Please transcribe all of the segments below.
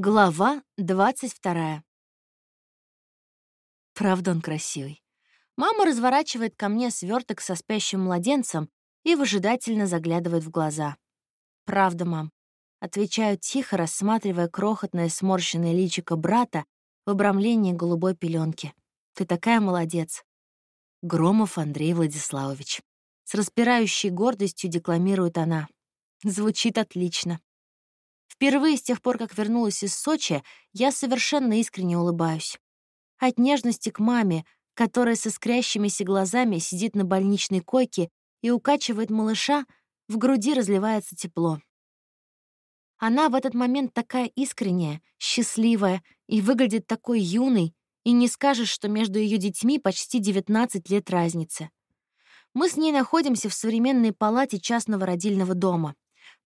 Глава 22. Правда, он красивый. Мама разворачивает ко мне сверток со спящим младенцем и выжидательно заглядывает в глаза. «Правда, мам». Отвечаю тихо, рассматривая крохотное сморщенное личико брата в обрамлении голубой пеленки. «Ты такая молодец». Громов Андрей Владиславович. С распирающей гордостью декламирует она. Звучит отлично. Впервые с тех пор, как вернулась из Сочи, я совершенно искренне улыбаюсь. От нежности к маме, которая со скрящимися глазами сидит на больничной койке и укачивает малыша, в груди разливается тепло. Она в этот момент такая искренняя, счастливая и выглядит такой юной, и не скажешь, что между ее детьми почти 19 лет разницы. Мы с ней находимся в современной палате частного родильного дома.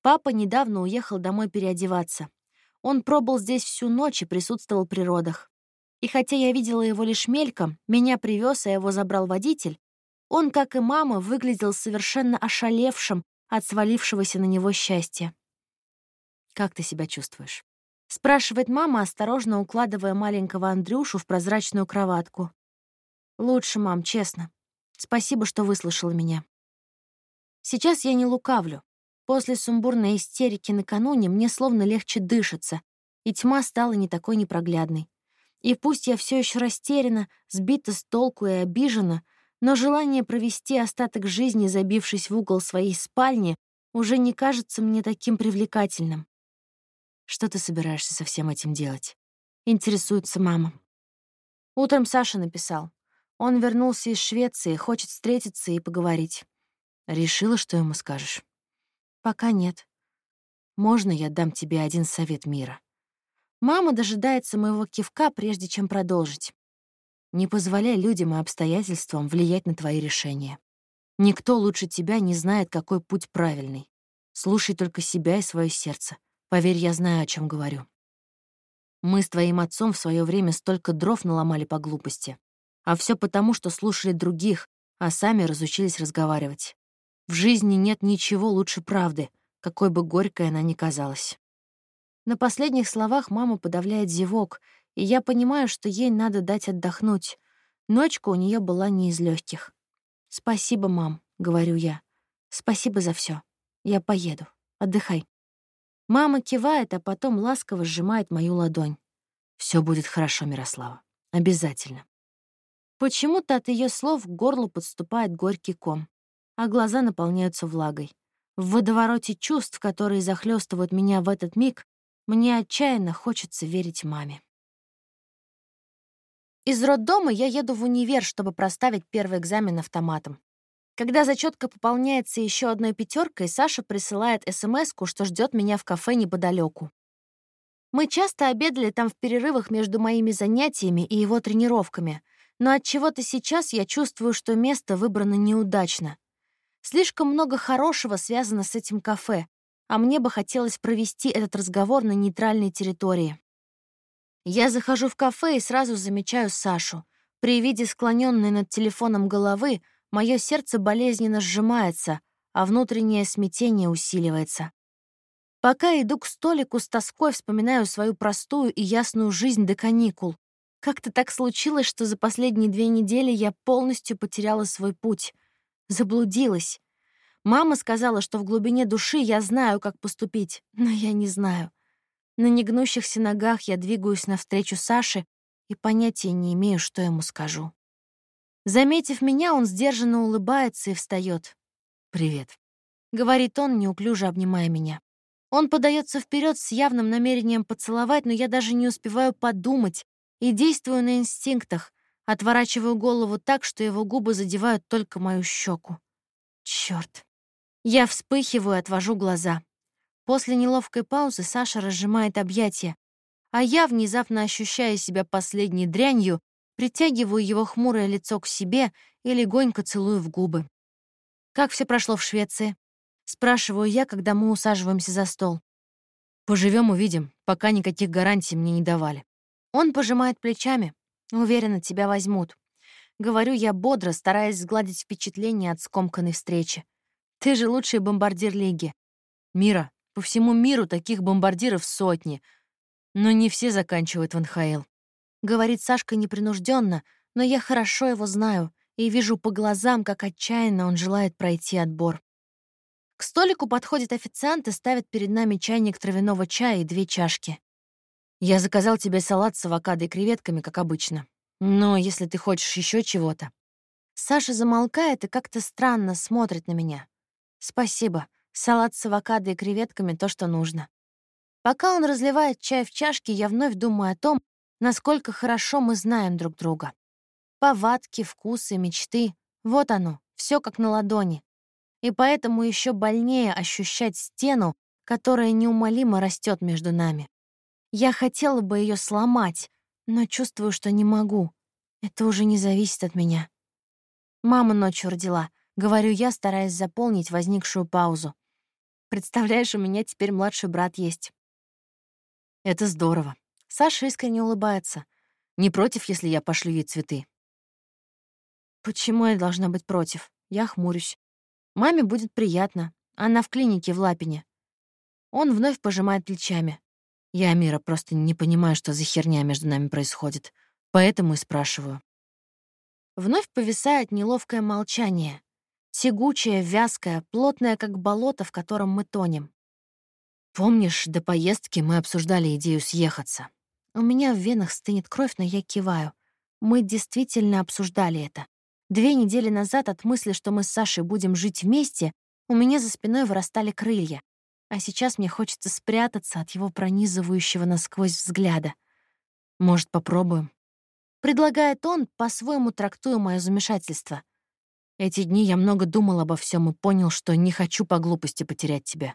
Папа недавно уехал домой переодеваться. Он пробыл здесь всю ночь и присутствовал при родах. И хотя я видела его лишь мельком, меня привез, а его забрал водитель, он, как и мама, выглядел совершенно ошалевшим от свалившегося на него счастья. «Как ты себя чувствуешь?» — спрашивает мама, осторожно укладывая маленького Андрюшу в прозрачную кроватку. «Лучше, мам, честно. Спасибо, что выслушала меня. Сейчас я не лукавлю. После сумбурной истерики накануне мне словно легче дышится, и тьма стала не такой непроглядной. И пусть я все еще растеряна, сбита с толку и обижена, но желание провести остаток жизни, забившись в угол своей спальни, уже не кажется мне таким привлекательным. Что ты собираешься со всем этим делать? Интересуется мама. Утром Саша написал. Он вернулся из Швеции, хочет встретиться и поговорить. Решила, что ему скажешь? Пока нет. Можно я дам тебе один совет мира? Мама дожидается моего кивка, прежде чем продолжить. Не позволяй людям и обстоятельствам влиять на твои решения. Никто лучше тебя не знает, какой путь правильный. Слушай только себя и свое сердце. Поверь, я знаю, о чем говорю. Мы с твоим отцом в свое время столько дров наломали по глупости. А все потому, что слушали других, а сами разучились разговаривать. В жизни нет ничего лучше правды, какой бы горькой она ни казалась. На последних словах мама подавляет зевок, и я понимаю, что ей надо дать отдохнуть. Ночка у нее была не из легких. «Спасибо, мам», — говорю я. «Спасибо за все. Я поеду. Отдыхай». Мама кивает, а потом ласково сжимает мою ладонь. Все будет хорошо, Мирослава. Обязательно. Почему-то от ее слов к горлу подступает горький ком а глаза наполняются влагой. В водовороте чувств, которые захлестывают меня в этот миг, мне отчаянно хочется верить маме. Из роддома я еду в универ, чтобы проставить первый экзамен автоматом. Когда зачетка пополняется еще одной пятеркой, Саша присылает смс что ждет меня в кафе неподалеку. Мы часто обедали там в перерывах между моими занятиями и его тренировками, но от чего то сейчас я чувствую, что место выбрано неудачно. Слишком много хорошего связано с этим кафе, а мне бы хотелось провести этот разговор на нейтральной территории. Я захожу в кафе и сразу замечаю Сашу. При виде склоненной над телефоном головы мое сердце болезненно сжимается, а внутреннее смятение усиливается. Пока иду к столику, с тоской вспоминаю свою простую и ясную жизнь до каникул. Как-то так случилось, что за последние две недели я полностью потеряла свой путь. Заблудилась. Мама сказала, что в глубине души я знаю, как поступить, но я не знаю. На негнущихся ногах я двигаюсь навстречу Саше и понятия не имею, что ему скажу. Заметив меня, он сдержанно улыбается и встает. «Привет», — говорит он, неуклюже обнимая меня. Он подается вперед с явным намерением поцеловать, но я даже не успеваю подумать и действую на инстинктах, Отворачиваю голову так, что его губы задевают только мою щеку. Черт! Я вспыхиваю и отвожу глаза. После неловкой паузы Саша разжимает объятия, а я, внезапно ощущая себя последней дрянью, притягиваю его хмурое лицо к себе и легонько целую в губы. «Как все прошло в Швеции?» — спрашиваю я, когда мы усаживаемся за стол. Поживем, увидим, пока никаких гарантий мне не давали». Он пожимает плечами. Уверена, тебя возьмут. Говорю я бодро, стараясь сгладить впечатление от скомканной встречи. Ты же лучший бомбардир лиги. Мира, по всему миру таких бомбардиров сотни. Но не все заканчивают в НХЛ. Говорит Сашка непринужденно, но я хорошо его знаю и вижу по глазам, как отчаянно он желает пройти отбор. К столику подходит официант и ставит перед нами чайник травяного чая и две чашки. Я заказал тебе салат с авокадо и креветками, как обычно. Но если ты хочешь еще чего-то. Саша замолкает и как-то странно смотрит на меня. Спасибо. Салат с авокадо и креветками — то, что нужно. Пока он разливает чай в чашке, я вновь думаю о том, насколько хорошо мы знаем друг друга. Повадки, вкусы, мечты — вот оно, все как на ладони. И поэтому еще больнее ощущать стену, которая неумолимо растет между нами. Я хотела бы ее сломать, но чувствую, что не могу. Это уже не зависит от меня. Мама ночью родила, говорю я, стараясь заполнить возникшую паузу. Представляешь, у меня теперь младший брат есть. Это здорово. Саша искренне улыбается. Не против, если я пошлю ей цветы? Почему я должна быть против? Я хмурюсь. Маме будет приятно. Она в клинике в Лапине. Он вновь пожимает плечами. Я, Мира, просто не понимаю, что за херня между нами происходит. Поэтому и спрашиваю. Вновь повисает неловкое молчание. Тягучее, вязкое, плотное, как болото, в котором мы тонем. Помнишь, до поездки мы обсуждали идею съехаться? У меня в венах стынет кровь, но я киваю. Мы действительно обсуждали это. Две недели назад от мысли, что мы с Сашей будем жить вместе, у меня за спиной вырастали крылья. А сейчас мне хочется спрятаться от его пронизывающего насквозь взгляда. Может, попробуем? Предлагает он, по-своему трактуя мое замешательство. Эти дни я много думал обо всем и понял, что не хочу по глупости потерять тебя.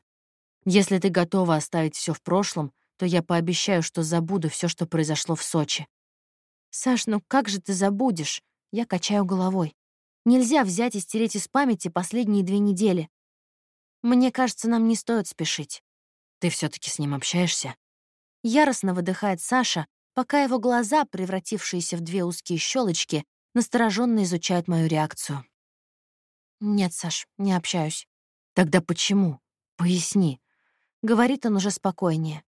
Если ты готова оставить все в прошлом, то я пообещаю, что забуду все, что произошло в Сочи. Саш, ну как же ты забудешь? Я качаю головой. Нельзя взять и стереть из памяти последние две недели. Мне кажется, нам не стоит спешить. Ты все таки с ним общаешься? Яростно выдыхает Саша, пока его глаза, превратившиеся в две узкие щелочки, настороженно изучают мою реакцию. Нет, Саш, не общаюсь. Тогда почему? Поясни. Говорит он уже спокойнее.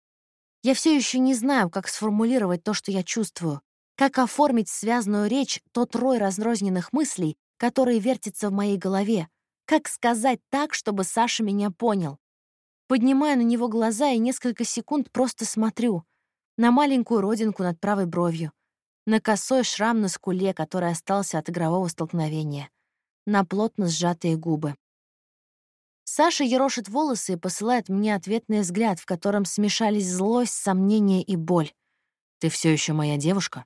Я все еще не знаю, как сформулировать то, что я чувствую, как оформить связанную речь тот рой разрозненных мыслей, которые вертятся в моей голове, как сказать так, чтобы Саша меня понял. Поднимаю на него глаза и несколько секунд просто смотрю на маленькую родинку над правой бровью, на косой шрам на скуле, который остался от игрового столкновения, на плотно сжатые губы. Саша ерошит волосы и посылает мне ответный взгляд, в котором смешались злость, сомнение и боль. «Ты все еще моя девушка?»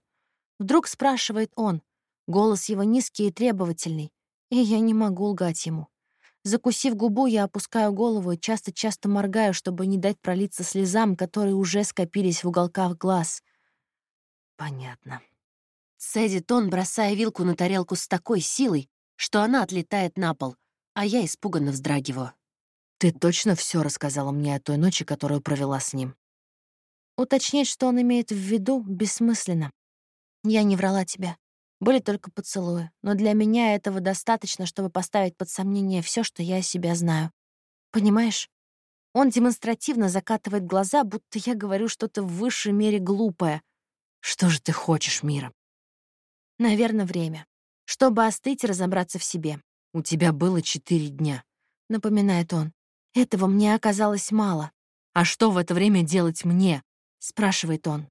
Вдруг спрашивает он. Голос его низкий и требовательный, и я не могу лгать ему. Закусив губу, я опускаю голову и часто-часто моргаю, чтобы не дать пролиться слезам, которые уже скопились в уголках глаз. Понятно. Цедит он, бросая вилку на тарелку с такой силой, что она отлетает на пол — а я испуганно вздрагиваю. «Ты точно все рассказала мне о той ночи, которую провела с ним?» Уточнять, что он имеет в виду, бессмысленно. Я не врала тебе. Были только поцелуи, но для меня этого достаточно, чтобы поставить под сомнение все, что я о себя знаю. Понимаешь? Он демонстративно закатывает глаза, будто я говорю что-то в высшей мере глупое. Что же ты хочешь, Мира? Наверное, время. Чтобы остыть и разобраться в себе. «У тебя было четыре дня», — напоминает он. «Этого мне оказалось мало». «А что в это время делать мне?» — спрашивает он.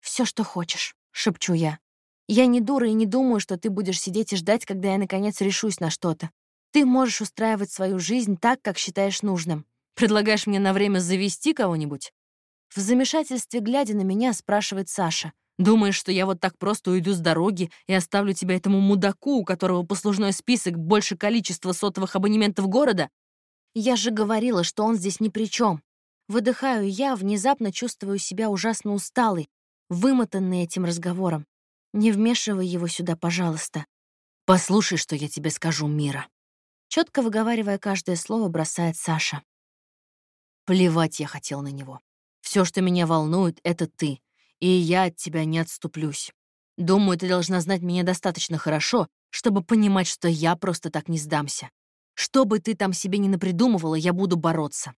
Все, что хочешь», — шепчу я. «Я не дура и не думаю, что ты будешь сидеть и ждать, когда я, наконец, решусь на что-то. Ты можешь устраивать свою жизнь так, как считаешь нужным. Предлагаешь мне на время завести кого-нибудь?» В замешательстве, глядя на меня, спрашивает Саша — Думаешь, что я вот так просто уйду с дороги и оставлю тебя этому мудаку, у которого послужной список больше количества сотовых абонементов города? Я же говорила, что он здесь ни при чем. Выдыхаю я, внезапно чувствую себя ужасно усталой, вымотанной этим разговором. Не вмешивай его сюда, пожалуйста. Послушай, что я тебе скажу, Мира. Четко выговаривая каждое слово, бросает Саша. Плевать я хотел на него. Все, что меня волнует, — это ты и я от тебя не отступлюсь. Думаю, ты должна знать меня достаточно хорошо, чтобы понимать, что я просто так не сдамся. Что бы ты там себе не напридумывала, я буду бороться.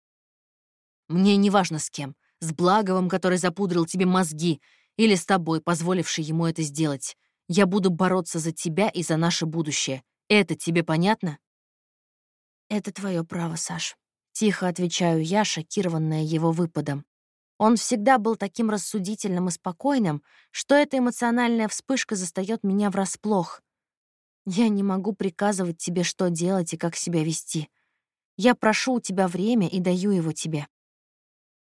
Мне не важно с кем, С Благовым, который запудрил тебе мозги, или с тобой, позволивший ему это сделать. Я буду бороться за тебя и за наше будущее. Это тебе понятно?» «Это твое право, Саш», — тихо отвечаю я, шокированная его выпадом. Он всегда был таким рассудительным и спокойным, что эта эмоциональная вспышка застаёт меня врасплох. Я не могу приказывать тебе, что делать и как себя вести. Я прошу у тебя время и даю его тебе.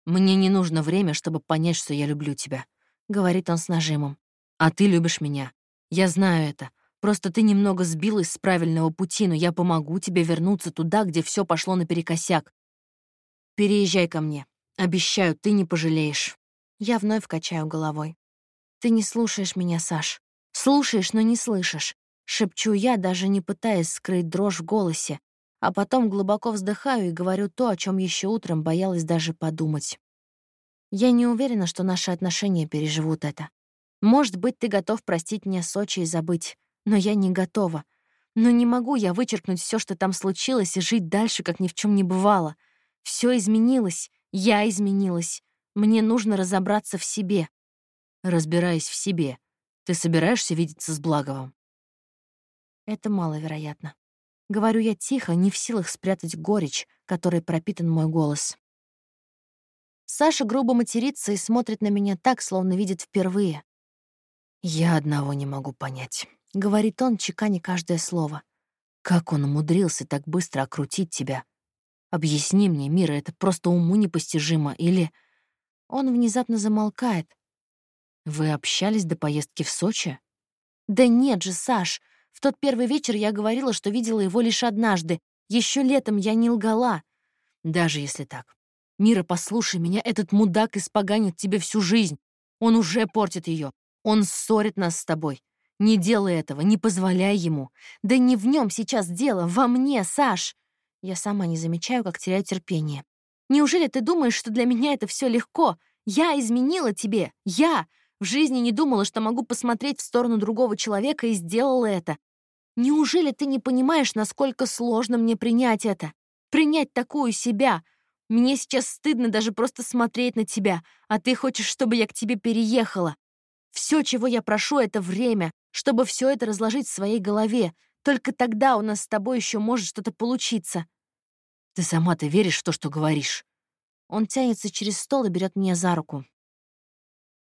«Мне не нужно время, чтобы понять, что я люблю тебя», — говорит он с нажимом. «А ты любишь меня. Я знаю это. Просто ты немного сбилась с правильного пути, но я помогу тебе вернуться туда, где все пошло наперекосяк. Переезжай ко мне. Обещаю, ты не пожалеешь. Я вновь качаю головой. Ты не слушаешь меня, Саш. Слушаешь, но не слышишь. Шепчу я, даже не пытаясь скрыть дрожь в голосе, а потом глубоко вздыхаю и говорю то, о чем еще утром боялась даже подумать. Я не уверена, что наши отношения переживут это. Может быть, ты готов простить мне Сочи и забыть, но я не готова. Но не могу я вычеркнуть все, что там случилось, и жить дальше, как ни в чем не бывало. Все изменилось, я изменилась. Мне нужно разобраться в себе. Разбираясь в себе, ты собираешься видеться с Благовым? Это маловероятно. Говорю я тихо, не в силах спрятать горечь, которой пропитан мой голос. Саша грубо матерится и смотрит на меня так, словно видит впервые. «Я одного не могу понять», — говорит он, чеканя каждое слово. «Как он умудрился так быстро окрутить тебя? Объясни мне, Мира, это просто уму непостижимо, или...» Он внезапно замолкает. «Вы общались до поездки в Сочи?» «Да нет же, Саш, в тот первый вечер я говорила, что видела его лишь однажды. Еще летом я не лгала. Даже если так. Мира, послушай меня, этот мудак испоганит тебе всю жизнь. Он уже портит ее. Он ссорит нас с тобой. Не делай этого, не позволяй ему. Да не в нем сейчас дело, во мне, Саш. Я сама не замечаю, как теряю терпение. Неужели ты думаешь, что для меня это все легко? Я изменила тебе. Я. В жизни не думала, что могу посмотреть в сторону другого человека и сделала это. Неужели ты не понимаешь, насколько сложно мне принять это? Принять такую себя. Мне сейчас стыдно даже просто смотреть на тебя, а ты хочешь, чтобы я к тебе переехала. Все, чего я прошу, это время, чтобы все это разложить в своей голове. Только тогда у нас с тобой еще может что-то получиться. Ты сама-то веришь в то, что говоришь? Он тянется через стол и берет меня за руку.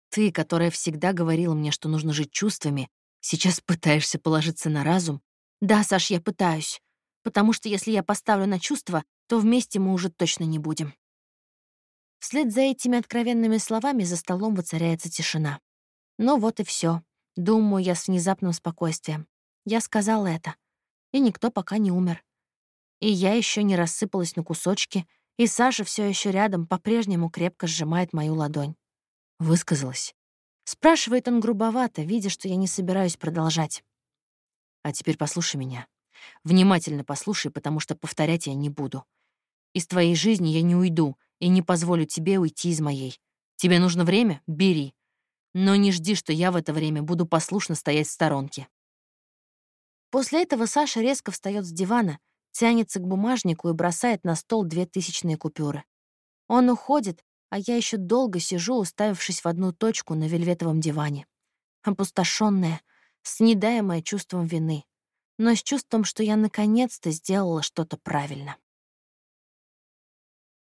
Ты, которая всегда говорила мне, что нужно жить чувствами, сейчас пытаешься положиться на разум? Да, Саш, я пытаюсь. Потому что если я поставлю на чувства, то вместе мы уже точно не будем. Вслед за этими откровенными словами за столом воцаряется тишина. Ну вот и все. Думаю я с внезапным спокойствием. Я сказала это. И никто пока не умер. И я еще не рассыпалась на кусочки, и Саша все еще рядом по-прежнему крепко сжимает мою ладонь. Высказалась. Спрашивает он грубовато, видя, что я не собираюсь продолжать. А теперь послушай меня. Внимательно послушай, потому что повторять я не буду. Из твоей жизни я не уйду и не позволю тебе уйти из моей. Тебе нужно время? Бери. Но не жди, что я в это время буду послушно стоять в сторонке. После этого Саша резко встает с дивана, тянется к бумажнику и бросает на стол две тысячные купюры. Он уходит, а я еще долго сижу, уставившись в одну точку на вельветовом диване. Опустошенная, снедаемая чувством вины, но с чувством, что я наконец-то сделала что-то правильно.